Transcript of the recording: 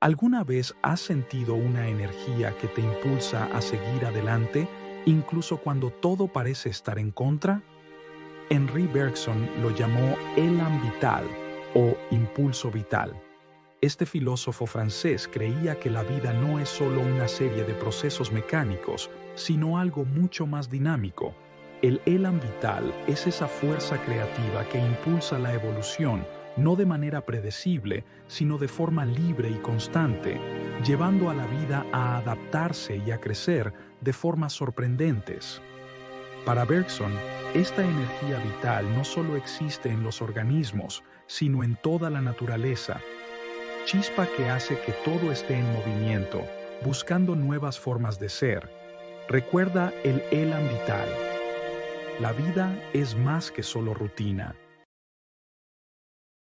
¿Alguna vez has sentido una energía que te impulsa a seguir adelante incluso cuando todo parece estar en contra? Henri Bergson lo llamó elan vital o impulso vital. Este filósofo francés creía que la vida no es solo una serie de procesos mecánicos, sino algo mucho más dinámico. El elan vital es esa fuerza creativa que impulsa la evolución no de manera predecible, sino de forma libre y constante, llevando a la vida a adaptarse y a crecer de formas sorprendentes. Para Bergson, esta energía vital no solo existe en los organismos, sino en toda la naturaleza, chispa que hace que todo esté en movimiento, buscando nuevas formas de ser. Recuerda el elan vital. La vida es más que solo rutina